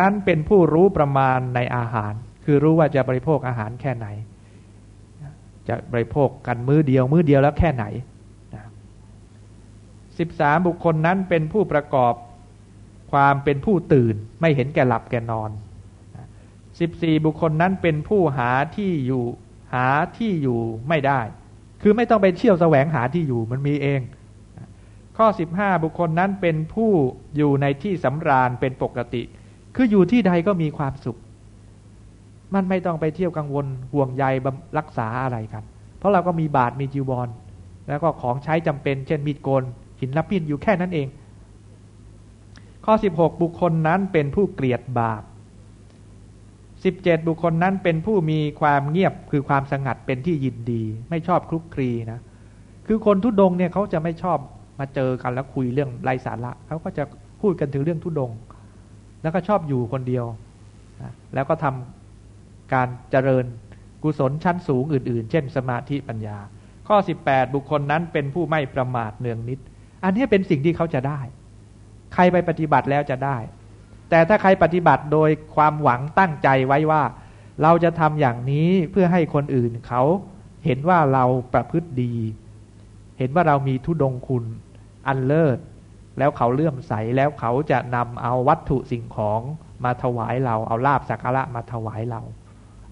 นั้นเป็นผู้รู้ประมาณในอาหาร คือรู้ว่าจะบริโภคอาหารแค่ไหน จะบริโภคกันมื้อเดียวมื้อเดียวแล้วแค่ไหนสิบสามบุคคลนั้นเป็นผู้ประกอบความเป็นผู้ตื่น ไม่เห็นแก่หลับแก่นอนสิบสี่บุคคลนั้นเป็นผู้หาที่อยู่หาที่อยู่ไม่ได้ คือไม่ต้องไปเชี่ยวแสวงหาที่อยู่มันมีเอง ข้อสิบห้าบุคคลนั้นเป็นผู้อยู่ในที่สำราญเป็นปกติ คืออยู่ที่ใดก็มีความสุข มันไม่ต้องไปเที่ยวกังวลห่วงใยรักษาอะไรกัน เพราะเราก็มีบาทมีจีวร แล้วก็ของใช้จำเป็น เช่นมีดโกนหินรับพินอยู่แค่นั้นเอง ข้อ 16 บุคคลนั้นเป็นผู้เกลียดบาป 17 บุคคลนั้นเป็นผู้มีความเงียบคือความสงัดเป็นที่ยินดี ไม่ชอบคลุกคลีนะคือคนทุดงเนี่ยเขาจะไม่ชอบมาเจอกันแล้วคุยเรื่องไร้สาระเขาก็จะพูดกันถึงเรื่องทุดง แล้วก็ชอบอยู่คนเดียว แล้วก็ทำการเจริญกุศลชั้นสูงอื่น ๆ เช่น สมาธิปัญญา ข้อ 18 บุคคลนั้นเป็นผู้ไม่ประมาทเนืองนิด อันนี้เป็นสิ่งที่เขาจะได้ ใครไปปฏิบัติแล้วจะได้ แต่ถ้าใครปฏิบัติโดยความหวังตั้งใจไว้ว่า เราจะทำอย่างนี้เพื่อให้คนอื่นเขาเห็นว่าเราประพฤติดี เห็นว่าเรามีทุดงคุณอันเลิศ แล้วเขาเลื่อมใสแล้วเขาจะนำเอาวัตถุสิ่งของมาถวายเรา เอาลาบสักการะมาถวายเรา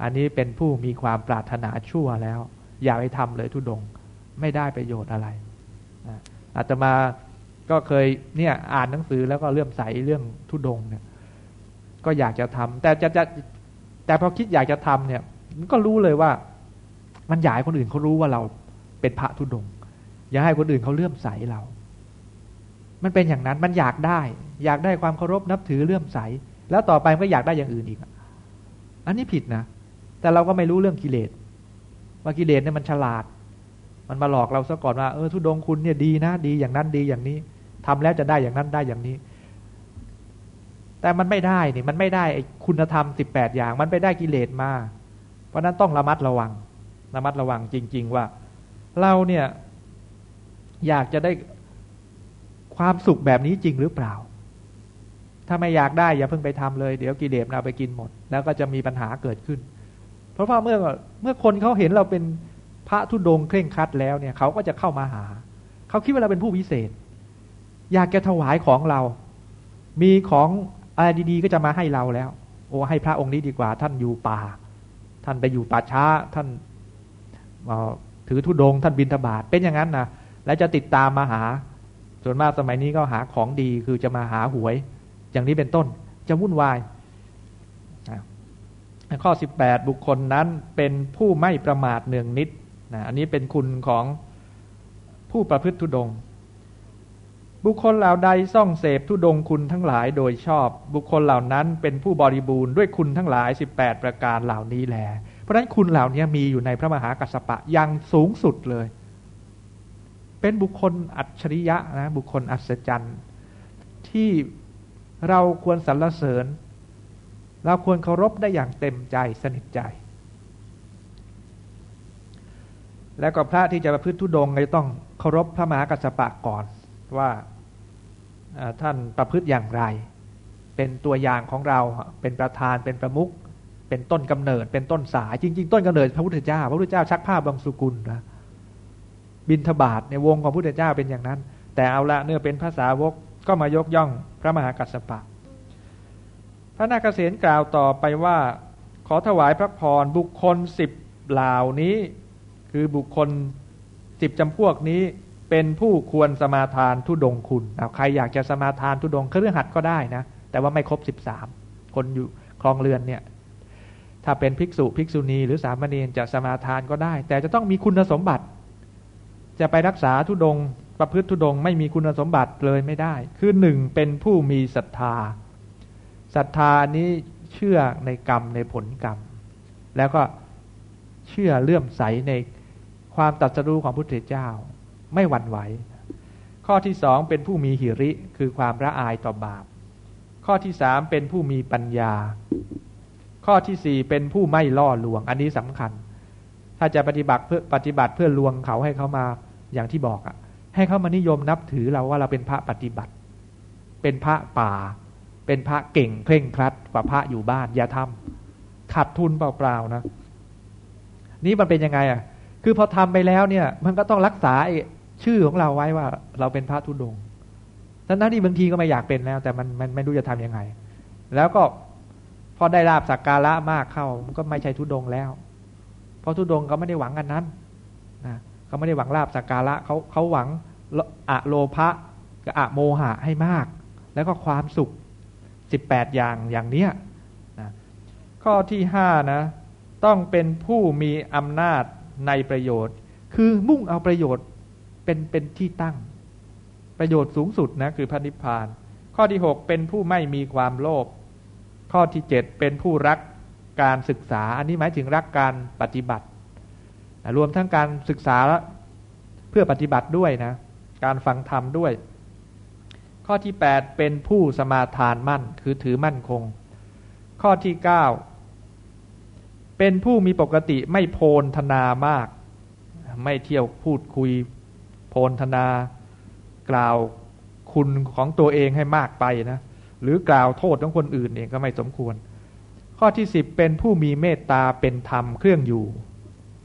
อันนี้เป็นผู้มีความปรารถนาชั่วแล้ว อย่าไปทำเลยทุดงไม่ได้ประโยชน์อะไรอาตมาก็เคยเนี่ยอ่านหนังสือแล้วก็เลื่อมใสเรื่องทุดงเนี่ยก็อยากจะทำแต่จะจะแต่พอคิดอยากจะทำเนี่ยก็รู้เลยว่า มันอยากให้คนอื่นเขารู้ว่าเราเป็นพระทุดง อยากให้คนอื่นเขาเลื่อมใสเรา มันเป็นอย่างนั้นมันอยากได้ อยากได้ความเคารพนับถือเลื่อมใส แล้วต่อไปมันก็อยากได้อย่างอื่นอีก อันนี้ผิดนะ แต่เราก็ไม่รู้เรื่องกิเลสว่ากิเลสเนี่ยมันฉลาด มันมาหลอกเราซะก่อนว่าเออทุดงคุณเนี่ยดีนะดีอย่างนั้นดีอย่างนี้ทำแล้วจะได้อย่างนั้นได้อย่างนี้ แต่มันไม่ได้นี่มันไม่ได้คุณธรรมสิบแปดอย่าง มันไปได้กิเลสมา เพราะนั้นต้องระมัดระวังระมัดระวังจริง ๆ ว่า เราเนี่ย อยากจะได้ ความสุขแบบนี้จริงหรือเปล่า ถ้าไม่อยากได้อย่าเพิ่งไปทำเลย เดี๋ยวกิเลสเราไปกินหมด แล้วก็จะมีปัญหาเกิดขึ้น เพราะว่าเมื่อเมื่อคนเขาเห็นเราเป็นพระธุดงเคร่งคัดแล้วเนี่ยเขาก็จะเข้ามาหา เขาคิดว่าเราเป็นผู้วิเศษ อยากจะถวายของเรา มีของอะไรดีๆก็จะมาให้เราแล้ว โอ้ให้พระองค์นี้ดีกว่า ท่านอยู่ป่า ท่านไปอยู่ป่าช้า ท่านถือธุดง ท่านบินทบาทเป็นอย่างนั้นนะแล้วจะติดตามมาหา ส่วนมากสมัยนี้ก็หาของดีคือจะมาหาหวย อย่างนี้เป็นต้น จะวุ่นวาย ข้อ 18 บุคคลนั้นเป็นผู้ไม่ประมาทเนืองนิดนะอันนี้เป็นคุณของผู้ประพฤติธุดง บุคคลเหล่าใดซ่องเสพทุดงคุณทั้งหลายโดยชอบ บุคคลเหล่านั้นเป็นผู้บริบูรณ์ด้วยคุณทั้งหลาย 18 ประการเหล่านี้แหลเพราะฉะนั้นคุณเหล่านี้มีอยู่ในพระมหากัสสปะยังสูงสุดเลย เป็นบุคคลอัจฉริยะนะบุคคลอัศจรรย์ที่เราควรสรรเสริญ เราควรเคารพได้อย่างเต็มใจสนิทใจ แล้วก็พระที่จะประพฤติทุดงก็ต้องเคารพพระมหากัสสปะก่อนว่าท่านประพฤติอย่างไร เป็นตัวอย่างของเราเป็นประธานเป็นประมุขเป็นต้นกำเนิด เป็นต้นสายจริง ๆ ต้นกำเนิดพระพุทธเจ้า พระพุทธเจ้าชักผ้าบางสุกุลนะ บินทบาทในวงของพระพุทธเจ้าเป็นอย่างนั้น แต่เอาละเนื่อเป็นภาษาวกก็มายกย่องพระมหากัสสปะ พระนาคเษนกล่าวต่อไปว่า ขอถวายพระพรบุคคลสิบเหล่านี้ คือบุคคลสิบจำพวกนี้เป็นผู้ควรสมาทานทุดงคุณใครอยากจะสมาทานทุดงเครื่องหัดก็ได้นะ แต่ว่าไม่ครบสิบสามคนอยู่คลองเรือนเนี่ย ถ้าเป็นภิกษุภิกษุณีหรือสามเณรจะสมาทานก็ได้ แต่จะต้องมีคุณสมบัติ จะไปรักษาทุดง ประพฤติทุดงไม่มีคุณสมบัติเลยไม่ได้ คือหนึ่งเป็นผู้มีศรัทธาศรัทธานี้เชื่อในกรรมในผลกรรม แล้วก็เชื่อเลื่อมใสในความตัดสู้ของพุทธเจ้า ไม่หวั่นไหว ข้อที่สองเป็นผู้มีหิริคือความระอายต่อบาป ข้อที่สามเป็นผู้มีปัญญา ข้อที่สี่เป็นผู้ไม่ล่อลวง อันนี้สำคัญ ถ้าจะปฏิบัติเพื่อปฏิบัติเพื่อลวงเขาให้เขามาอย่างที่บอกอะให้เขามานิยมนับถือเราว่าเราเป็นพระปฏิบัติ เป็นพระป่า เป็นพระเก่งเคร่งครัดกว่าพระอยู่บ้านอย่าทำขาดทุนเปล่าๆนะนี่มันเป็นยังไงอะ คือพอทำไปแล้วเนี่ย มันก็ต้องรักษาชื่อของเราไว้ว่าเราเป็นพระทุดงทั้งนั้นที่บางทีก็ไม่อยากเป็นแล้ว แต่มันมันไม่รู้จะทํำยังไง แล้วก็พอได้ลาบสักการะมากเข้ามันก็ไม่ใช่ทุดงแล้ว เพราะทุดงเขาไม่ได้หวังกันนั้นนะเขาไม่ได้หวังลาบสักการะเขาเขาหวังอะโลภะกับอะโมหะให้มาก แล้วก็ความสุขสิบแปดอย่างอย่างเนี้ยนะข้อที่ห้านะต้องเป็นผู้มีอำนาจในประโยชน์ คือมุ่งเอาประโยชน์เป็นเป็นที่ตั้ง ประโยชน์สูงสุดนะคือพระนิพพาน ข้อที่หกเป็นผู้ไม่มีความโลภข้อที่เจ็ดเป็นผู้รัก การศึกษา อันนี้หมายถึงรักการปฏิบัติ รวมทั้งการศึกษาเพื่อปฏิบัติด้วยนะ การฟังธรรมด้วย ข้อที่ 8 เป็นผู้สมาทานมั่นคือถือมั่นคง ข้อที่ 9 เป็นผู้มีปกติไม่โพลธนามาก ไม่เที่ยวพูดคุยโพลธนากล่าวคุณของตัวเองให้มากไปนะ หรือกล่าวโทษของคนอื่นเองก็ไม่สมควร ข้อที่สิบเป็นผู้มีเมตตาเป็นธรรมเครื่องอยู่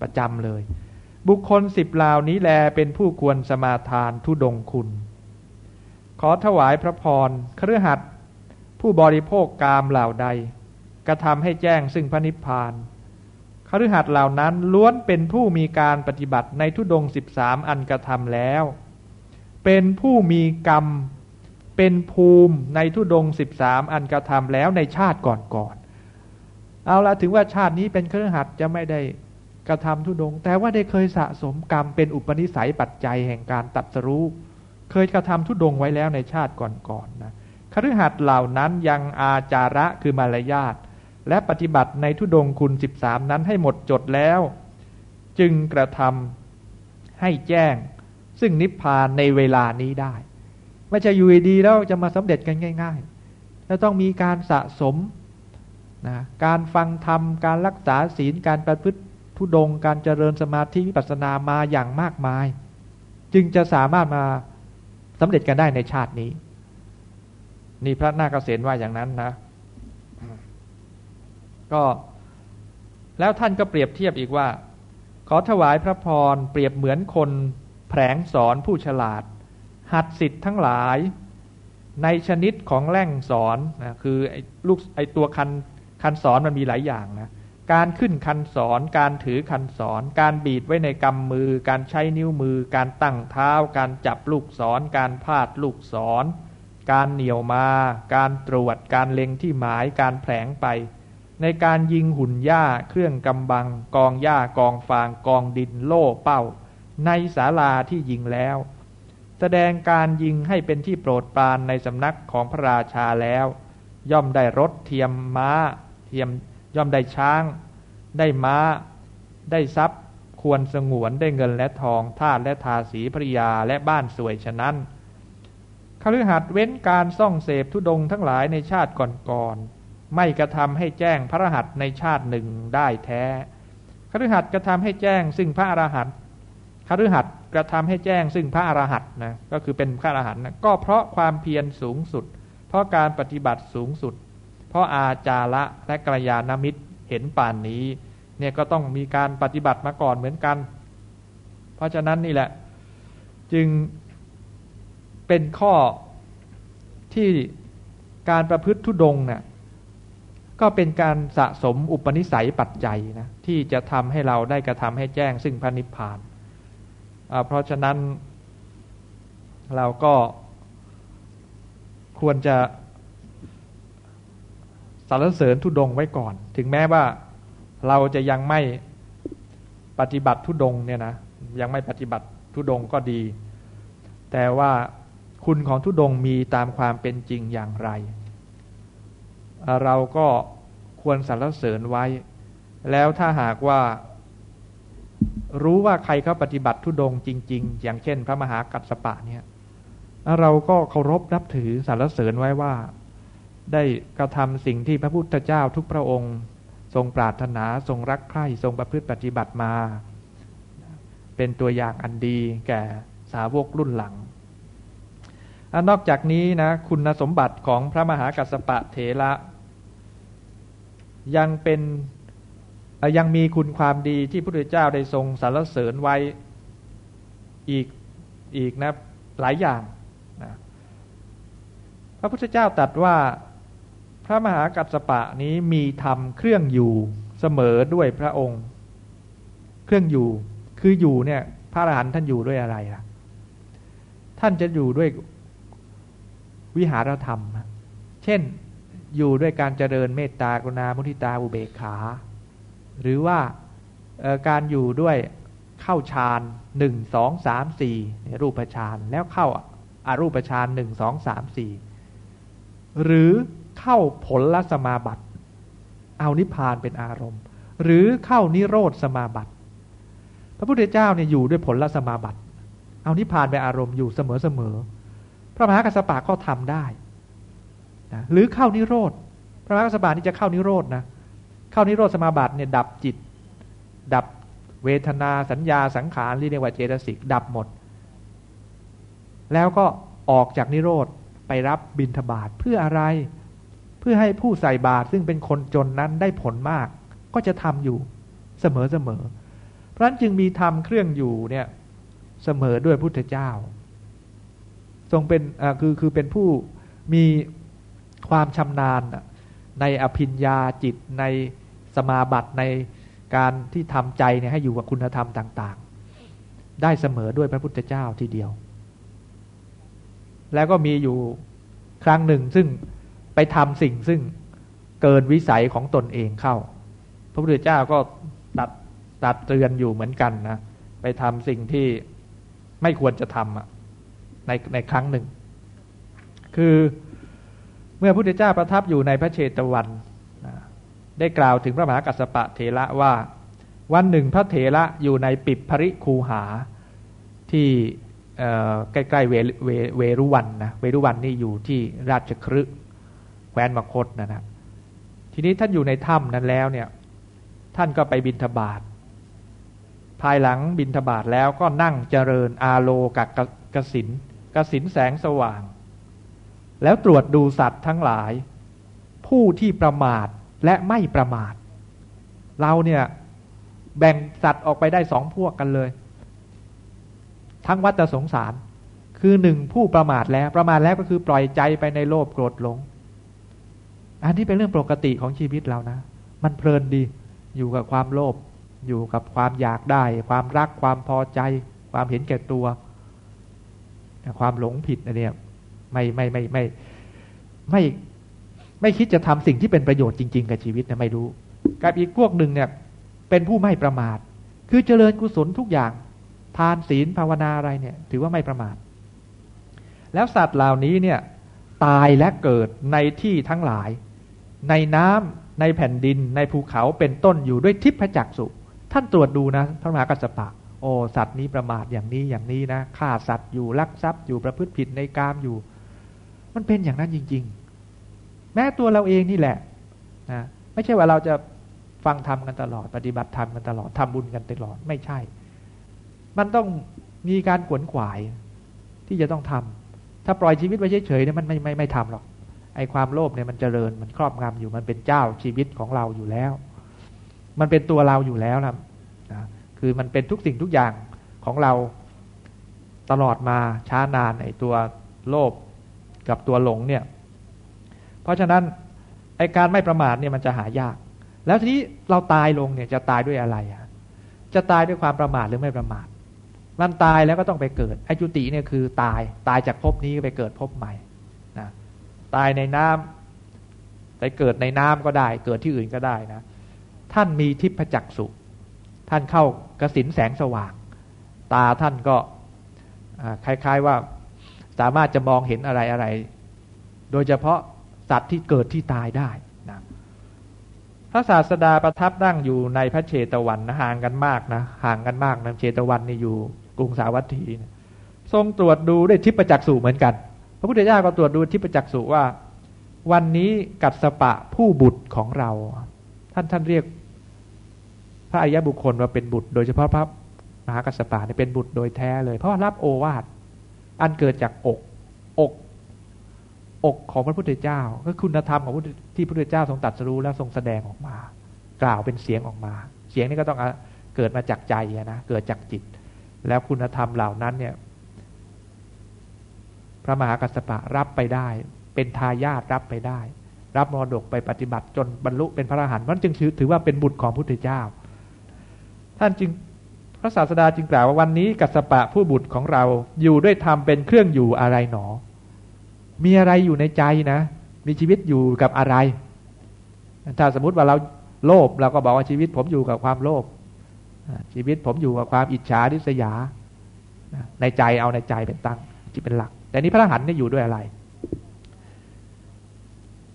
ประจำเลย บุคคลสิบเหล่านี้แลเป็นผู้ควรสมาทานทุดงคุณ ขอถวายพระพรเครือหัดผู้บริโภคกามเหล่าใด กระทำให้แจ้งซึ่งพระนิพพานคฤหัสถ์เหล่านั้นล้วนเป็นผู้มีการปฏิบัติในทุดงสิบสามอันกระทำแล้ว เป็นผู้มีกรรม เป็นภูมิในทุดงสิบสามอันกระทำแล้วในชาติก่อนๆ เอาละถึงว่าชาตินี้เป็นเคฤหัสถ์จะไม่ได้กระทำทุดง แต่ว่าได้เคยสะสมกรรมเป็นอุปนิสัยปัจจัยแห่งการตัดสรู้ เคยกระทำทุดงไว้แล้วในชาติก่อนๆนนะคฤหัสถ์เหล่านั้นยังอาจาระคือมารยาทและปฏิบัติในทุดงคุณสิบสามนั้นให้หมดจดแล้ว จึงกระทำให้แจ้ง ซึ่งนิพพานในเวลานี้ได้ ไม่ใช่อยู่ดีแล้วจะมาสำเร็จกันง่าย ๆ แล้วต้องมีการสะสม นะการฟังธรรมการรักษาศีลการประพฤติทุดงการเจริญสมาธิวิปัสสนามาอย่างมากมาย จึงจะสามารถมาสำเร็จกันได้ในชาตินี้ นี่พระนาคเษนว่าอย่างนั้นนะ ก็แล้วท่านก็เปรียบเทียบอีกว่า ขอถวายพระพรเปรียบเหมือนคนแผลงสอนผู้ฉลาด หัดสิทธิ์ทั้งหลายในชนิดของแร่งสอนนะคือไอ้ลูกไอ้ตัวคัน คันสอนมันมีหลายอย่างนะการขึ้นคันสอน การถือคันสอน การบีดไว้ในกำมือ การใช้นิ้วมือ การตั้งเท้า การจับลูกศร การพาดลูกศร การเหนี่ยวมา การตรวจ การเล็งที่หมาย การแผลงไป ในการยิงหุ่นหญ้า เครื่องกำบัง กองหญ้ากองฟาง กองดิน โล่เป้า ในศาลาที่ยิงแล้ว แสดงการยิงให้เป็นที่โปรดปรานในสำนักของพระราชาแล้ว ย่อมได้รถเทียมม้า เทียมย่อมได้ช้าง ได้ม้า ได้ทรัพย์ ควรสงวนได้เงินและทองทาสและทาสีภริยาและบ้านสวยฉะนั้นคฤหัสเว้นการซ่องเสพทุดงทั้งหลายในชาติก่อนๆไม่กระทำให้แจ้งพระรหัสในชาติหนึ่งได้แท้คฤหัสกระทำให้แจ้งซึ่งพระอรหันต์คฤหัสกระทำให้แจ้งซึ่งพระอรหันต์นะก็คือเป็นพระอรหันต์นะก็เพราะความเพียรสูงสุด เพราะการปฏิบัติสูงสุด ราะอาจาระและกัลยาณมิตรเห็นป่านนี้ เนี่ยก็ต้องมีการปฏิบัติมาก่อนเหมือนกัน เพราะฉะนั้นนี่แหละ จึงเป็นข้อที่การประพฤติทุดงเนะี่ยก็เป็นการสะสมอุปนิสัยปัจจัยนะที่จะทำให้เราได้กระทำให้แจ้งซึ่งพระนิพพาน เพราะฉะนั้นเราก็ควรจะ สรรเสริญทุดงไว้ก่อน ถึงแม้ว่าเราจะยังไม่ปฏิบัติทุดงเนี่ยนะยังไม่ปฏิบัติทุดงก็ดี แต่ว่าคุณของทุดงมีตามความเป็นจริงอย่างไร เราก็ควรสรรเสริญไว้ แล้วถ้าหากว่ารู้ว่าใครเขาปฏิบัติทุดงจริง ๆ อย่างเช่น พระมหากัสสปะเนี่ยเราก็เคารพนับถือสรรเสริญไว้ว่า ได้กระทำสิ่งที่พระพุทธเจ้าทุกพระองค์ ทรงปรารถนาทรงรักใคร่ทรงประพฤติปฏิบัติมา เป็นตัวอย่างอันดีแก่สาวกรุ่นหลังนอกจากนี้นะคุณสมบัติของพระมหากัสสปะเถระยังเป็นยังมีคุณความดีที่พระพุทธเจ้าได้ทรงสรรเสริญไว้อีกอีกนะหลายอย่างนะพระพุทธเจ้าตรัสว่า พระมหากัสสปะนี้มีธรรมเครื่องอยู่เสมอด้วยพระองค์ เครื่องอยู่คืออยู่เนี่ย พระอรหันต์ท่านอยู่ด้วยอะไรล่ะ ท่านจะอยู่ด้วยวิหารธรรม เช่นอยู่ด้วยการเจริญเมตตากรุณามุทิตาอุเบกขา หรือว่าการอยู่ด้วยเข้าฌานหนึ่งสองสามสี่รูปฌานแล้วเข้าอารูปฌานหนึ่งสองสามสี่หรือ เข้าผลละสมาบัติ เอานิพพานเป็นอารมณ์ หรือเข้านิโรธสมาบัติ พระพุทธเจ้าเนี่ยอยู่ด้วยผลละสมาบัติ เอานิพพานเป็นอารมณ์อยู่เสมอเสมอพระมหากัสสปะก็ทำได้นะหรือเข้านิโรธพระมหากัสสปะนี่จะเข้านิโรธนะเข้านิโรธสมาบัติเนี่ยดับจิต ดับเวทนาสัญญาสังขารเรียกว่าเจตสิกดับหมด แล้วก็ออกจากนิโรธไปรับบิณฑบาตเพื่ออะไร พื่อให้ผู้ใส่บาตรซึ่งเป็นคนจนนั้นได้ผลมาก ก็จะทำอยู่เสมอเสมอเพราะนั้นจึงมีทำเครื่องอยู่เนี่ยเสมอด้วยพุทธเจ้า ทรงเป็นคือคือเป็นผู้มีความชำนาญในอภิญญาจิตในสมาบัติในการที่ทำใจเนี่ยให้อยู่กับคุณธรรมต่าง ๆ ได้เสมอด้วยพระพุทธเจ้าทีเดียว แล้วก็มีอยู่ครั้งหนึ่งซึ่ง ไปทำสิ่งซึ่งเกินวิสัยของตนเองเข้า พระพุทธเจ้าก็ตัดตัดเตือนอยู่เหมือนกันนะไปทำสิ่งที่ไม่ควรจะทำอะในในครั้งหนึ่ง คือเมื่อพระพุทธเจ้าประทับอยู่ในพระเชตวันได้กล่าวถึงพระมหากัสสปะเถระว่า วันหนึ่งพระเถระอยู่ในปิดภริคูหาที่ใกล้ๆเวเวเวรุวันนะเวรุวันนี่อยู่ที่ราชครึแค ว้นมคตนะนะทีนี้ท่านอยู่ในถ้ำนั้นแล้วเนี่ย ท่านก็ไปบินทบาทภายหลังบินทบาทแล้วก็นั่งเจริญอาโลกักกสินกสินแสงสว่าง แล้วตรวจดูสัตว์ทั้งหลาย ผู้ที่ประมาทและไม่ประมาท เราเนี่ย แบ่งสัตว์ออกไปได้สองพวกกันเลย ทั้งวัฏสงสาร คือหนึ่งผู้ประมาทแล้วประมาทแล้วก็คือปล่อยใจไปในโลภโกรธหลง อันนี้เป็นเรื่องปกติของชีวิตเรานะ มันเพลินดี อยู่กับความโลภ อยู่กับความอยากได้ ความรัก ความพอใจ ความเห็นแก่ตัว ความหลงผิดอันนี้ไม่ไม่ไม่ไม่ไม่ไม่คิดจะทำสิ่งที่เป็นประโยชน์จริง ๆ กับชีวิตนะไม่รู้ กับอีกพวกหนึ่งเนี่ย เป็นผู้ไม่ประมาท คือเจริญกุศลทุกอย่าง ทานศีลภาวนาอะไรเนี่ย ถือว่าไม่ประมาท แล้วสัตว์เหล่านี้เนี่ย ตายและเกิดในที่ทั้งหลาย ในน้ำในแผ่นดิน ในภูเขาเป็นต้นอยู่ด้วยทิพจักสุท่านตรวจดูนะพระมหากัสสปะโอสัตว์นี้ประมาทอย่างนี้อย่างนี้นะฆ่าสัตว์อยู่ลักทรัพย์อยู่ประพฤติผิดในกามอยู่ มันเป็นอย่างนั้นจริง ๆ แม้ตัวเราเองนี่แหละนะไม่ใช่ว่าเราจะฟังธรรมกันตลอด ปฏิบัติธรรมกันตลอดทำบุญกันตลอดไม่ใช่ มันต้องมีการขวนขวายที่จะต้องทำถ้าปล่อยชีวิตไว้เฉยๆเนี่ยมันไม่ไม่ไม่ทำหรอก ไอ้ความโลภเนี่ยมันเจริญมันครอบงำอยู่มันเป็นเจ้าชีวิตของเราอยู่แล้ว มันเป็นตัวเราอยู่แล้วนะคือมันเป็นทุกสิ่งทุกอย่างของเราตลอดมาช้านานไอตัวโลภกับตัวหลงเนี่ย เพราะฉะนั้นไอการไม่ประมาทเนี่ยมันจะหายาก แล้วทีนี้เราตายลงเนี่ยจะตายด้วยอะไรอะจะตายด้วยความประมาทหรือไม่ประมาทมันตายแล้วก็ต้องไปเกิดไอจุติเนี่ยคือตายตายจากภพนี้ไปเกิดภพใหม่ ตายในน้ำไปเกิดในน้ำก็ได้ เกิดที่อื่นก็ได้นะ ท่านมีทิพจักสุท่านเข้ากระสินแสงสว่าง ตาท่านก็คล้าย ๆว่าสามารถจะมองเห็นอะไรอะไร โดยเฉพาะสัตว์ที่เกิดที่ตายได้นะพระศาสดาประทับนั่งอยู่ในพระเชตวันนะห่างกันมากนะห่างกันมากนะเชตวันนี่อยู่กรุงสาวัตถีนะทรงตรวจดูด้วยทิพจักษุเหมือนกัน พระพุทธเจ้าก็ตรวจดูทิพจักษ์สุว่า วันนี้กัสปะผู้บุตรของเรา ท่านท่านเรียก พระอริยบุคคลว่าเป็นบุตร โดยเฉพาะพระมหากัสปะเนี่ยเป็นบุตรโดยแท้เลย เพราะรับโอวาทอันเกิดจากอกอกอกของพระพุทธเจ้า ก็คุณธรรมของที่พระพุทธเจ้าทรงตัดสู้แล้วทรงแสดงออกมา กล่าวเป็นเสียงออกมา เสียงนี้ก็ต้องเกิดมาจากใจนะเกิดจากจิต แล้วคุณธรรมเหล่านั้นเนี่ย ระมหากัสสปะรับไปได้ เป็นทายาทรับไปได้ รับมรดกไปปฏิบัติจนบรรลุเป็นพระอรหันต์มันจึงถือว่าเป็นบุตรของพุทธเจ้า ท่านจึงพระศาสดาจึงกล่าวว่าวันนี้กัสปะผู้บุตรของเราอยู่ด้วยธรรมเป็นเครื่องอยู่อะไรหนอ มีอะไรอยู่ในใจนะ มีชีวิตอยู่กับอะไร ถ้าสมมติว่าเราโลภเราก็บอกว่าชีวิตผมอยู่กับความโลภชีวิตผมอยู่กับความอิจฉาริษยา ในใจเอาในใจเป็นตั้งที่เป็นหลัก แต่นี้พระอรหันต์นี่ยอยู่ด้วยอะไร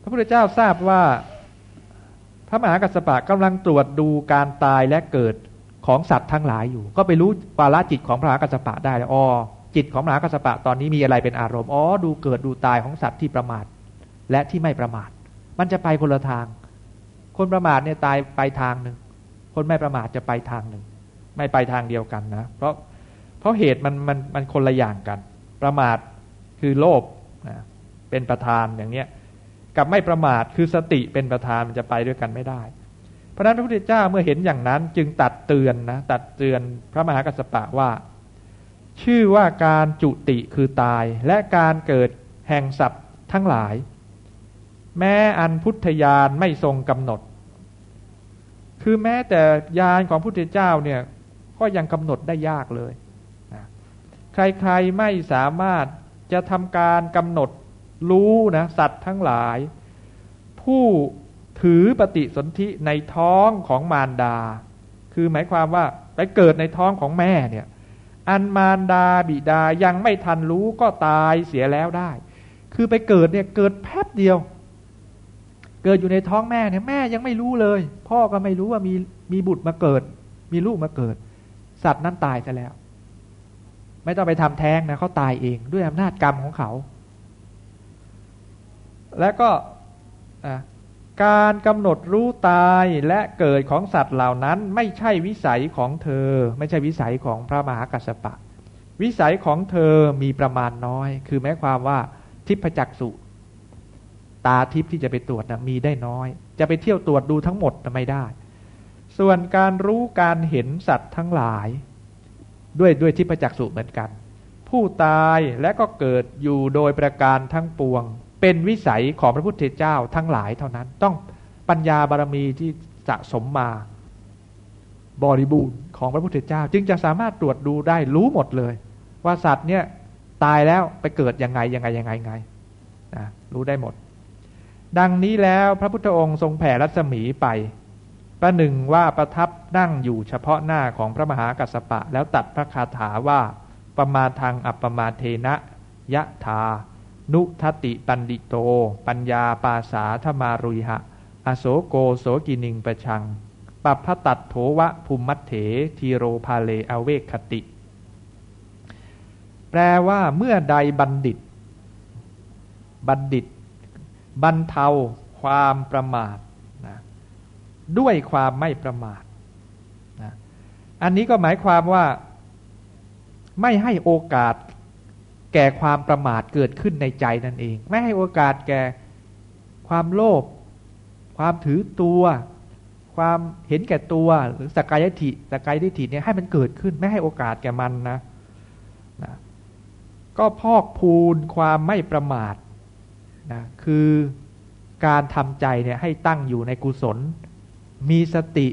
พระพุทธเจ้าทราบว่า พระมหากัสสปะกำลังตรวจดูการตายและเกิดของสัตว์ทั้งหลายอยู่ ก็ไปรู้ปาระจิตของพระมหากัสสปะได้แล้วอ๋อจิตของมหากัสสปะตอนนี้มีอะไรเป็นอารมณ์อ๋อดูเกิดดูตายของสัตว์ที่ประมาท และที่ไม่ประมาท มันจะไปคนละทาง คนประมาทเนี่ยตายไปทางหนึ่งคนไม่ประมาทจะไปทางหนึ่งไม่ไปทางเดียวกันนะ เพราะเพราะเหตุมันมันมันคนละอย่างกัน ประมาท คือโลภนะเป็นประธานอย่างเนี้ยกับไม่ประมาทคือสติเป็นประธานมันจะไปด้วยกันไม่ได้ เพราะนั้นพระพุทธเจ้าเมื่อเห็นอย่างนั้นจึงตัดเตือนนะตัดเตือนพระมหากัสสปะว่า ชื่อว่าการจุติคือตายและการเกิดแห่งสัตว์ทั้งหลาย แม้อันพุทธญาณไม่ทรงกำหนด คือแม้แต่ญาณของพุทธเจ้าเนี่ยก็ยังกำหนดได้ยากเลยใครๆไม่สามารถ จะทำการกำหนดรู้นะสัตว์ทั้งหลาย ผู้ถือปฏิสนธิในท้องของมารดา คือหมายความว่าไปเกิดในท้องของแม่เนี่ย อันมารดาบิดายังไม่ทันรู้ก็ตายเสียแล้วได้ คือไปเกิดเนี่ยเกิดแป๊บเดียว เกิดอยู่ในท้องแม่เนี่ยแม่ยังไม่รู้เลย พ่อก็ไม่รู้ว่ามีมีบุตรมาเกิด มีลูกมาเกิด สัตว์นั้นตายซะแล้ว ไม่ต้องไปทำแท้งนะเขาตายเองด้วยอำนาจกรรมของเขา แล้วก็การกำหนดรู้ตายและเกิดของสัตว์เหล่านั้น ไม่ใช่วิสัยของเธอ ไม่ใช่วิสัยของพระมหากัสสปะ วิสัยของเธอมีประมาณน้อย คือหมายความว่าทิพจักสุตาทิพที่จะไปตรวจนะมีได้น้อย จะไปเที่ยวตรวจดูทั้งหมดไม่ได้ ส่วนการรู้การเห็นสัตว์ทั้งหลาย ด้วยด้วยทิพจักสุเหมือนกัน ผู้ตายและก็เกิดอยู่โดยประการทั้งปวง เป็นวิสัยของพระพุทธเจ้าทั้งหลายเท่านั้น ต้องปัญญาบารมีที่สะสมมา บริบูรณ์ของพระพุทธเจ้า จึงจะสามารถตรวจดูได้รู้หมดเลย ว่าสัตว์เนี่ยตายแล้วไปเกิดยังไงยังไงยังไงไงนะรู้ได้หมด ดังนี้แล้วพระพุทธองค์ทรงแผ่รัศมีไป ประหนึ่งว่าประทับนั่งอยู่เฉพาะหน้าของพระมหากัสสปะ แล้วตรัสพระคาถาว่า ปะมาทังอัปปะมาเทนะ ยะทา นุทะติปัณฑิโต ปัญญาปาสาทะมารุยหะ อะโสโกโสกินิง ปะชัง ปัพพะตัฏโฐวะภุมมัฏเฐ ธีโรพาเล อะเวกขะติ แปลว่าเมื่อใดบัณฑิต บัณฑิต บรรเทา ความประมาท ด้วยความไม่ประมาทนะอันนี้ก็หมายความว่าไม่ให้โอกาสแก่ความประมาทเกิดขึ้นในใจนั่นเอง ไม่ให้โอกาสแก่ความโลภความถือตัว ความเห็นแก่ตัวหรือสกายทิสกายทิฏฐิเนี่ยให้มันเกิดขึ้น ไม่ให้โอกาสแก่มันนะนะก็พอกพูนความไม่ประมาทนะคือการทำใจเนี่ยให้ตั้งอยู่ในกุศล มีสติ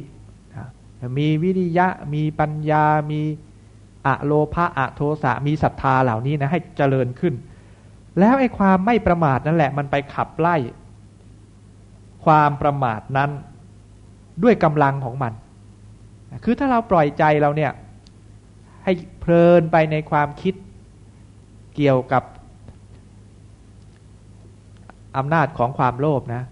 มีวิริยะมีปัญญา มีอะโลภะอะโทสะมีศรัทธาเหล่านี้นะให้เจริญขึ้น แล้วไอ้ความไม่ประมาทนั่นแหละ มันไปขับไล่ ความประมาทนั้นด้วยกำลังของมัน คือถ้าเราปล่อยใจเราเนี่ย ให้เพลินไปในความคิดเกี่ยวกับอำนาจของความโลภนะ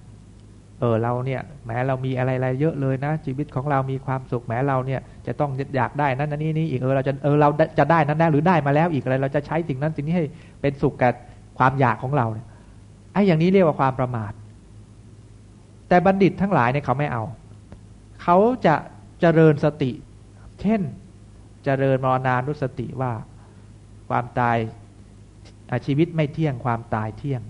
เออเราเนี่ยแม้เรามีอะไรๆเยอะเลยนะ ชีวิตของเรามีความสุขแม้เราเนี่ยจะต้องอยากได้นั้นนี่นี่อีกเออเราจะเออเราจะได้นั้นได้หรือได้มาแล้วอีกอะไร เราจะใช้สิ่งนั้นสิ่งนี้ให้เป็นสุขกับความอยากของเราเนี่ยไอ้อย่างนี้เรียกว่าความประมาท แต่บัณฑิตทั้งหลายเนี่ยเขาไม่เอา เขาจะเจริญสติ เช่นเจริญมรณานุสติว่าความตายชีวิตไม่เที่ยงความตายเที่ยง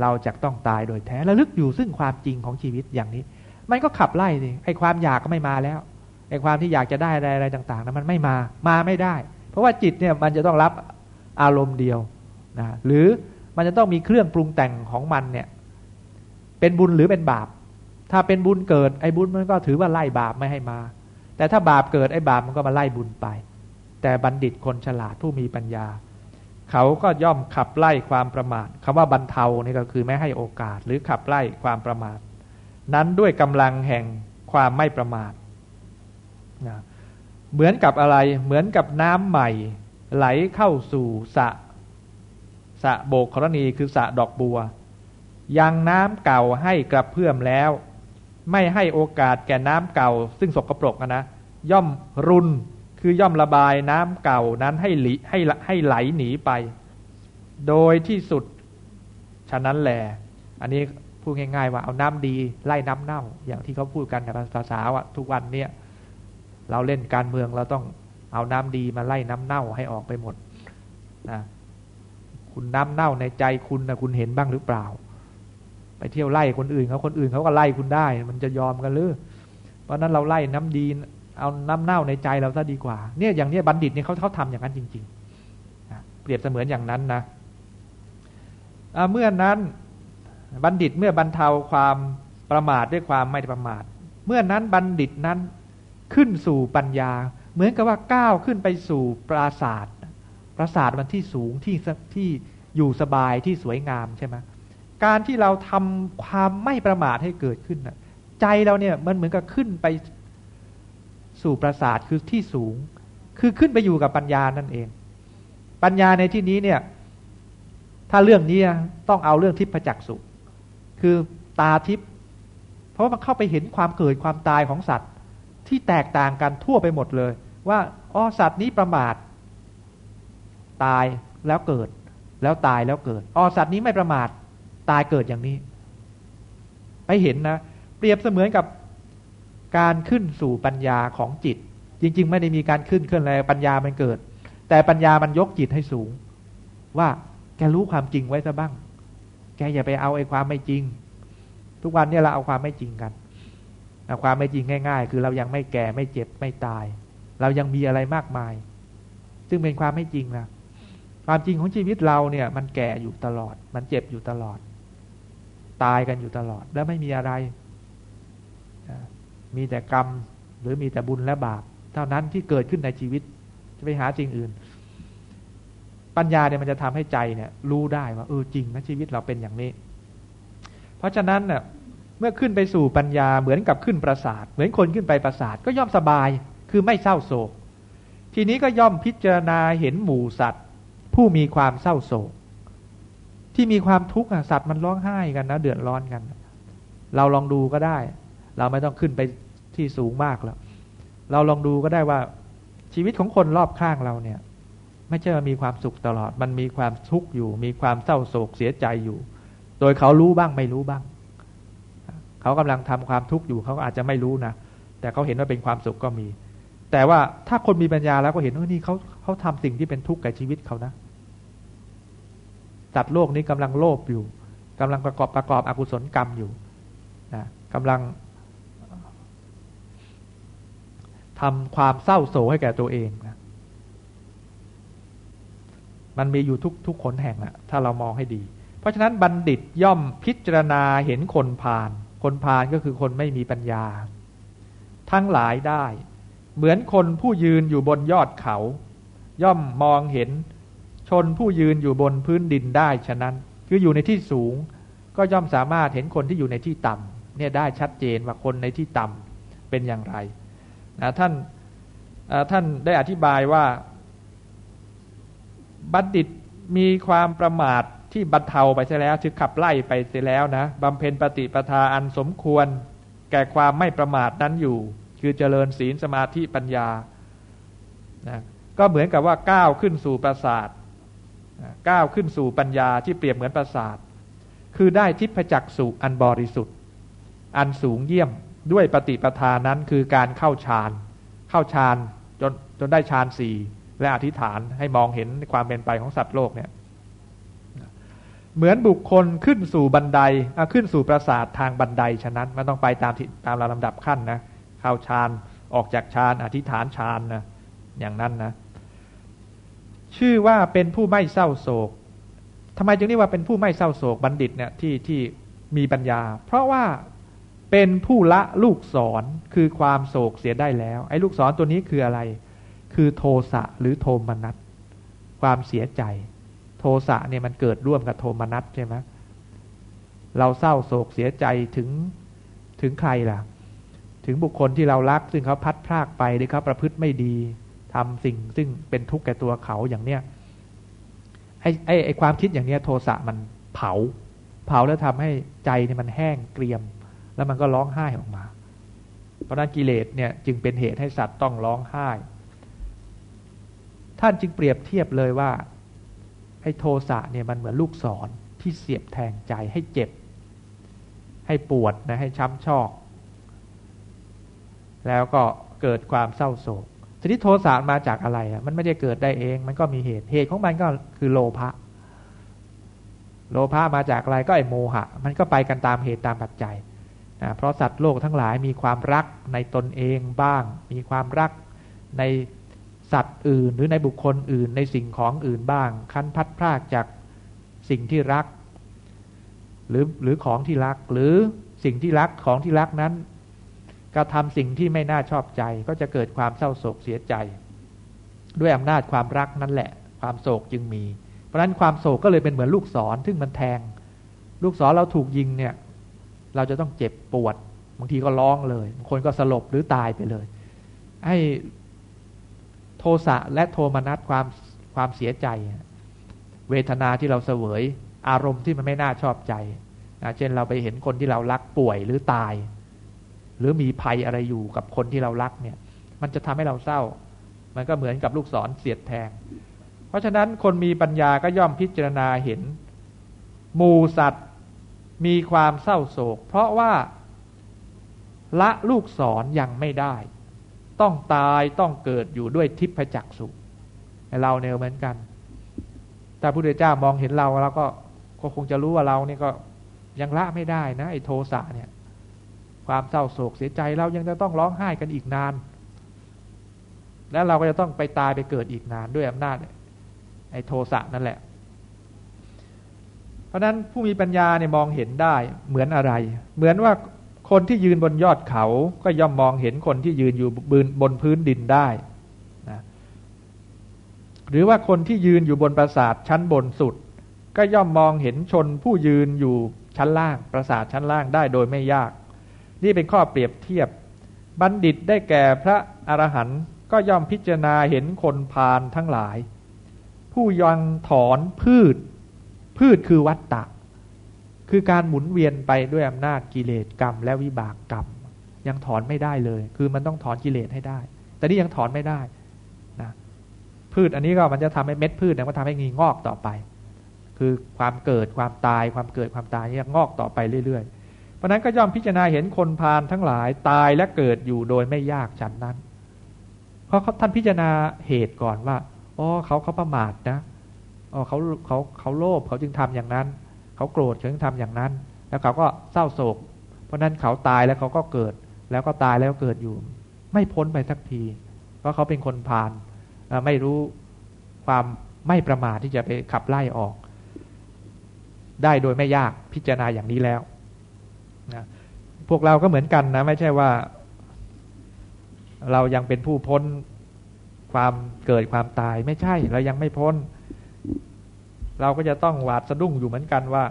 เราจะต้องตายโดยแท้ระลึกอยู่ซึ่งความจริงของชีวิตอย่างนี้ มันก็ขับไล่สิไอความอยากก็ไม่มาแล้วไอความที่อยากจะได้อะไรอะไรต่างๆนั้นมันไม่มามาไม่ได้ เพราะว่าจิตเนี่ยมันจะต้องรับอารมณ์เดียวนะหรือมันจะต้องมีเครื่องปรุงแต่งของมันเนี่ยเป็นบุญหรือเป็นบาป ถ้าเป็นบุญเกิดไอ้บุญมันก็ถือว่าไล่บาปไม่ให้มา แต่ถ้าบาปเกิดไอ้บาปมันก็มาไล่บุญไป แต่บัณฑิตคนฉลาดผู้มีปัญญา เขาก็ย่อมขับไล่ความประมาทคำว่าบรรเทานี่ก็คือไม่ให้โอกาสหรือขับไล่ความประมาท นั้นด้วยกำลังแห่งความไม่ประมาทนะเหมือนกับอะไรเหมือนกับน้ำใหม่ ไหลเข้าสู่สะสะโบกกรณีคือสะดอกบัว ยังน้ำเก่าให้กระเพื่อมแล้ว ไม่ให้โอกาสแก่น้ำเก่า ซึ่งสกปรกนะย่อมรุน คือย่อมระบายน้ำเก่านั้นให้หลีให้ให้ไหลหนีไป โดยที่สุดฉะนั้นแหละอันนี้พูดง่ายๆว่าเอาน้ำดีไล่น้ำเน่า อย่างที่เขาพูดกันในภาษาว่าทุกวันเนี้ยเราเล่นการเมืองเราต้องเอาน้ำดีมาไล่น้ำเน่าให้ออกไปหมดนะคุณน้ำเน่าในใจคุณนะคุณเห็นบ้างหรือเปล่า ไปเที่ยวไล่คนอื่นเขาคนอื่นเขาก็ไล่คุณได้ มันจะยอมกันหรือเพราะนั้นเราไล่น้ำดี เอาน้ำเน่าในใจเราซะดีกว่า เนี่ยอย่างนี้บัณฑิตเนี่ยเขาเขาทำอย่างนั้นจริงๆเปรียบเสมือนอย่างนั้นนะเมื่อนั้นบัณฑิตเมื่อบรรเทาความประมาทด้วยความไม่ประมาท เมื่อนั้นบัณฑิตนั้นขึ้นสู่ปัญญา เหมือนกับว่าก้าวขึ้นไปสู่ปราศาสตร์ปราศาสตร์มันที่สูงที่ที่อยู่สบายที่สวยงามใช่ไหมการที่เราทำความไม่ประมาทให้เกิดขึ้นนะใจเราเนี่ยมันเหมือนกับขึ้นไป สู่ปราสาทคือที่สูง คือขึ้นไปอยู่กับปัญญานั่นเอง ปัญญาในที่นี้เนี่ย ถ้าเรื่องนี้ต้องเอาเรื่องทิพจักสุคือตาทิพเพราะมันเข้าไปเห็นความเกิดความตายของสัตว์ที่แตกต่างกันทั่วไปหมดเลย ว่าอ๋อสัตว์นี้ประมาท ตายแล้วเกิด แล้วตายแล้วเกิดอ๋อสัตว์นี้ไม่ประมาท ตายเกิดอย่างนี้ไปเห็นนะ เปรียบเสมือนกับ การขึ้นสู่ปัญญาของจิต จริง ๆ ไม่ได้มีการขึ้นขึ้นอะไรปัญญามันเกิด แต่ปัญญามันยกจิตให้สูง ว่าแกรู้ความจริงไว้ซะบ้าง แกอย่าไปเอาไอ้ความไม่จริง ทุกวันนี้เราเอาความไม่จริงกันความไม่จริงง่าย ๆ คือเรายังไม่แก่ไม่เจ็บไม่ตาย เรายังมีอะไรมากมาย ซึ่งเป็นความไม่จริงนะความจริงของชีวิตเราเนี่ย มันแก่อยู่ตลอด มันเจ็บอยู่ตลอด ตายกันอยู่ตลอด แล้วไม่มีอะไร มีแต่กรรม หรือมีแต่บุญและบาป เท่านั้นที่เกิดขึ้นในชีวิต จะไปหาสิ่งอื่น ปัญญาเนี่ยมันจะทำให้ใจเนี่ย รู้ได้ว่าเออจริงนะชีวิตเราเป็นอย่างนี้ เพราะฉะนั้นเนี่ยเมื่อขึ้นไปสู่ปัญญาเหมือนกับขึ้นปราสาท เหมือนคนขึ้นไปปราสาทก็ย่อมสบาย คือไม่เศร้าโศก ทีนี้ก็ย่อมพิจารณาเห็นหมู่สัตว์ ผู้มีความเศร้าโศก ที่มีความทุกข์สัตว์มันร้องไห้กันนะเดือดร้อนกัน เราลองดูก็ได้ เราไม่ต้องขึ้นไป ที่สูงมากแล้ว เราลองดูก็ได้ว่าชีวิตของคนรอบข้างเราเนี่ย ไม่ใช่มีความสุขตลอด มันมีความทุกข์อยู่ มีความเศร้าโศกเสียใจอยู่ โดยเขารู้บ้างไม่รู้บ้าง เขากำลังทำความทุกข์อยู่เขาอาจจะไม่รู้นะแต่เขาเห็นว่าเป็นความสุขก็มี แต่ว่าถ้าคนมีปัญญาแล้วก็เห็นว่านี่เขาเขาทำสิ่งที่เป็นทุกข์กับชีวิตเขานะสัตว์โลกนี้กำลังโลภอยู่กำลังประกอบประกอบอกุศลกรรมอยู่นะกำลัง ทำความเศร้าโศกให้แก่ตัวเองนะมันมีอยู่ทุกทุกคนแห่งแหละถ้าเรามองให้ดี เพราะฉะนั้นบัณฑิตย่อมพิจารณาเห็นคนพาลคนพาลก็คือคนไม่มีปัญญา ทั้งหลายได้ เหมือนคนผู้ยืนอยู่บนยอดเขา ย่อมมองเห็นชนผู้ยืนอยู่บนพื้นดินได้ฉะนั้น คืออยู่ในที่สูง ก็ย่อมสามารถเห็นคนที่อยู่ในที่ต่ำเนี่ยได้ชัดเจนว่าคนในที่ต่ำเป็นอย่างไร นะท่านท่านได้อธิบายว่า บัณฑิตมีความประมาทที่บรรเทาไปเสียแล้วคือขับไล่ไปเสียแล้วนะบำเพ็ญปฏิปทาอันสมควร แก่ความไม่ประมาทนั้นอยู่ คือเจริญศีลสมาธิปัญญานะก็เหมือนกับว่าก้าวขึ้นสู่ปราสาทก้าวขึ้นสู่ปัญญาที่เปรียบเหมือนประสาท คือได้ทิพจักสุอันบริสุทธิ์ อันสูงเยี่ยม ด้วยปฏิปทานั้นคือการเข้าฌาน เข้าฌานจนจนได้ฌานสี่และอธิษฐานให้มองเห็นความเป็นไปของสัตว์โลกเนี่ยเหมือนบุคคลขึ้นสู่บันไดขึ้นสู่ปราสาททางบันไดฉะนั้นมันต้องไปตามตามลำดับขั้นนะเข้าฌานออกจากฌานอธิษฐานฌานนะอย่างนั้นนะ ชื่อว่าเป็นผู้ไม่เศร้าโศกทำไมจึงเรียกว่าเป็นผู้ไม่เศร้าโศกบัณฑิตเนี่ยที่ที่มีปัญญา เพราะว่า เป็นผู้ละลูกศรคือความโศกเสียได้แล้ว ไอ้ลูกศรตัวนี้คืออะไร คือโทสะหรือโทมนัสความเสียใจ โทสะเนี่ยมันเกิดร่วมกับโทมนัสใช่ไหมเราเศร้าโศกเสียใจถึงถึงใครล่ะ ถึงบุคคลที่เรารัก ซึ่งเขาพัดพรากไปหรือเขาประพฤติไม่ดีทำสิ่งซึ่งเป็นทุกข์แก่ตัวเขาอย่างเนี้ยไอ้ไอ้ไอ้ความคิดอย่างเนี้ย โทสะมันเผา เผาแล้วทำให้ใจเนี่ยมันแห้งเกรียม แล้วมันก็ร้องไห้ออกมา เพราะนั้นกิเลสเนี่ยจึงเป็นเหตุให้สัตว์ต้องร้องไห้ ท่านจึงเปรียบเทียบเลยว่าให้โทสะเนี่ยมันเหมือนลูกศรที่เสียบแทงใจให้เจ็บ ให้ปวดนะให้ช้ำชอก แล้วก็เกิดความเศร้าโศกทีนี้โทสะมาจากอะไรอะมันไม่ได้เกิดได้เอง มันก็มีเหตุเหตุของมันก็คือโลภะโลภะมาจากอะไรก็ไอโมหะ มันก็ไปกันตามเหตุตามปัจจัย นะเพราะสัตว์โลกทั้งหลายมีความรักในตนเองบ้าง มีความรักในสัตว์อื่นหรือในบุคคลอื่นในสิ่งของอื่นบ้าง คันพัดพรากจากสิ่งที่รัก หรือหรือของที่รัก หรือสิ่งที่รักของที่รักนั้นกระทำสิ่งที่ไม่น่าชอบใจ ก็จะเกิดความเศร้าโศกเสียใจ ด้วยอำนาจความรักนั่นแหละ ความโศกจึงมี เพราะนั้นความโศกก็เลยเป็นเหมือนลูกศรซึ่งมันแทง ลูกศรเราถูกยิงเนี่ย เราจะต้องเจ็บปวดบางทีก็ร้องเลยบางคนก็สลบหรือตายไปเลยให้โทสะและโทมนัสความความเสียใจ เวทนาที่เราเสวยอารมณ์ที่มันไม่น่าชอบใจนะเช่นเราไปเห็นคนที่เรารักป่วยหรือตาย หรือมีภัยอะไรอยู่กับคนที่เรารักเนี่ย มันจะทำให้เราเศร้า มันก็เหมือนกับลูกศรเสียดแทง เพราะฉะนั้นคนมีปัญญาก็ย่อมพิจารณาเห็นมูสัตว์ มีความเศร้าโศก เพราะว่าละลูกศรยังไม่ได้ ต้องตายต้องเกิดอยู่ด้วยทิพจักสุเราเนี่ยเหมือนกัน แต่พระพุทธเจ้ามองเห็นเราเราก็ก็คงจะรู้ว่าเราเนี่ยก็ยังละไม่ได้นะไอ้โทสะเนี่ย ความเศร้าโศกเสียใจเรายังจะต้องร้องไห้กันอีกนาน แล้วเราก็จะต้องไปตายไปเกิดอีกนานด้วยอำนาจไอ้โทสะนั่นแหละ ราะนั้นผู้มีปัญญาเนี่ยมองเห็นได้เหมือนอะไร เหมือนว่าคนที่ยืนบนยอดเขาก็ย่อมมองเห็นคนที่ยืนอยู่บนพื้นดินได้นะหรือว่าคนที่ยืนอยู่บนปราสาทชั้นบนสุด ก็ย่อมมองเห็นชนผู้ยืนอยู่ชั้นล่างปราสาทชั้นล่างได้โดยไม่ยาก นี่เป็นข้อเปรียบเทียบ บัณฑิตได้แก่พระอรหันต์ก็ย่อมพิจารณาเห็นคนพาลทั้งหลาย ผู้ยังถอนพืช พืชคือวัตตะ คือการหมุนเวียนไปด้วยอำนาจกิเลสกรรม และวิบากกรรม ยังถอนไม่ได้เลย คือมันต้องถอนกิเลสให้ได้ แต่นี่ยังถอนไม่ได้นะพืชอันนี้ก็มันจะทำให้เม็ดพืชเนี่ยมันทำให้งีงอกต่อไป คือความเกิดความตายความเกิดความตายนี่งอกต่อไปเรื่อยๆ เพราะนั้นก็ย่อมพิจารณาเห็นคนพาลทั้งหลายตายและเกิดอยู่โดยไม่ยากฉันนั้นเพราะท่านพิจารณาเหตุก่อนว่าอ๋อเขาเขาประมาทนะ อ๋อเขาเขาเขาโลภเขาจึงทำอย่างนั้น เขาโกรธเขาจึงทำอย่างนั้น แล้วเขาก็เศร้าโศก เพราะนั้นเขาตายแล้วเขาก็เกิด แล้วก็ตายแล้วเกิดอยู่ ไม่พ้นไปสักที เพราะเขาเป็นคนพาลไม่รู้ความไม่ประมาทที่จะไปขับไล่ออก ได้โดยไม่ยากพิจารณาอย่างนี้แล้วนะพวกเราก็เหมือนกันนะ ไม่ใช่ว่า เรายังเป็นผู้พ้นความเกิดความตายไม่ใช่ เรายังไม่พ้น เราก็จะต้องหวาดสะดุ้งอยู่เหมือนกันว่า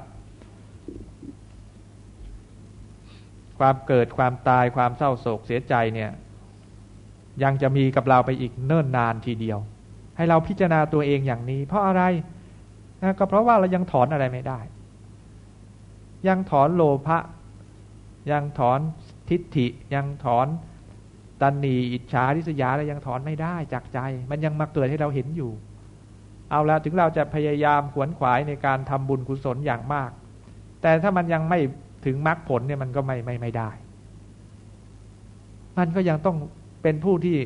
ความเกิดความตายความเศร้าโศกเสียใจเนี่ย ยังจะมีกับเราไปอีกเนิ่นนานทีเดียว ให้เราพิจารณาตัวเองอย่างนี้ เพราะอะไรนะก็เพราะว่าเรายังถอนอะไรไม่ได้ ยังถอนโลภะยังถอนทิฏฐิยังถอนตันนีอิจฉาริษยาแล้วยังถอนไม่ได้จากใจ มันยังมาเกิดให้เราเห็นอยู่ เอาละถึงเราจะพยายามขวนขวายในการทำบุญกุศลอย่างมาก แต่ถ้ามันยังไม่ถึงมรรคผลเนี่ยมันก็ไม่ไม่ไม่ได้ มันก็ยังต้องเป็นผู้ที่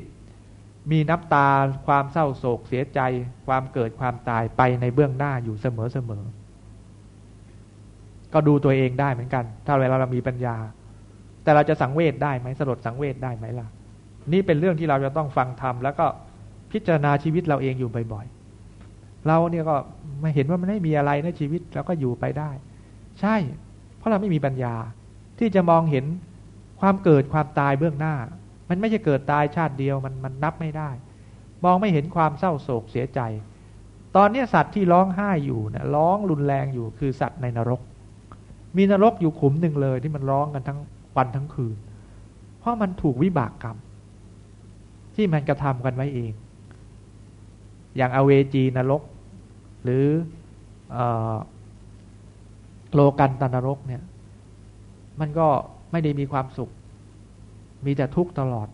มีน้ำตาความเศร้าโศกเสียใจ ความเกิดความตายไปในเบื้องหน้าอยู่เสมอเสมอ ก็ดูตัวเองได้เหมือนกัน ถ้าเวลาเรามีปัญญา แต่เราจะสังเวชได้ไหมสลดสังเวชได้ไหมล่ะ นี่เป็นเรื่องที่เราจะต้องฟังธรรมแล้วก็พิจารณาชีวิตเราเองอยู่บ่อยๆ เราเนี่ยก็ไม่เห็นว่ามันไม่มีอะไรในชีวิตเราก็อยู่ไปได้ ใช่ เพราะเราไม่มีปัญญา ที่จะมองเห็นความเกิดความตายเบื้องหน้า มันไม่ใช่เกิดตายชาติเดียวมันมันนับไม่ได้ มองไม่เห็นความเศร้าโศกเสียใจ ตอนนี้สัตว์ที่ร้องไห้อยู่นะร้องรุนแรงอยู่คือสัตว์ในนรก มีนรกอยู่ขุมหนึ่งเลยที่มันร้องกันทั้งวันทั้งคืน เพราะมันถูกวิบากกรรม ที่มันกระทำกันไว้เอง อย่างอเวจีนรก หรือโลกันตนรกเนี่ย มันก็ไม่ได้มีความสุข มีแต่ทุกข์ตลอด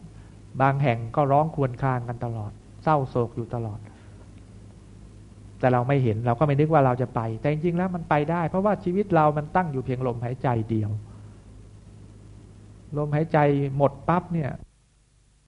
บางแห่งก็ร้องครวญครางกันตลอด เศร้าโศกอยู่ตลอด แต่เราไม่เห็นเราก็ไม่นึกว่าเราจะไป แต่จริงๆแล้วมันไปได้ เพราะว่าชีวิตเรามันตั้งอยู่เพียงลมหายใจเดียว ลมหายใจหมดปั๊บเนี่ย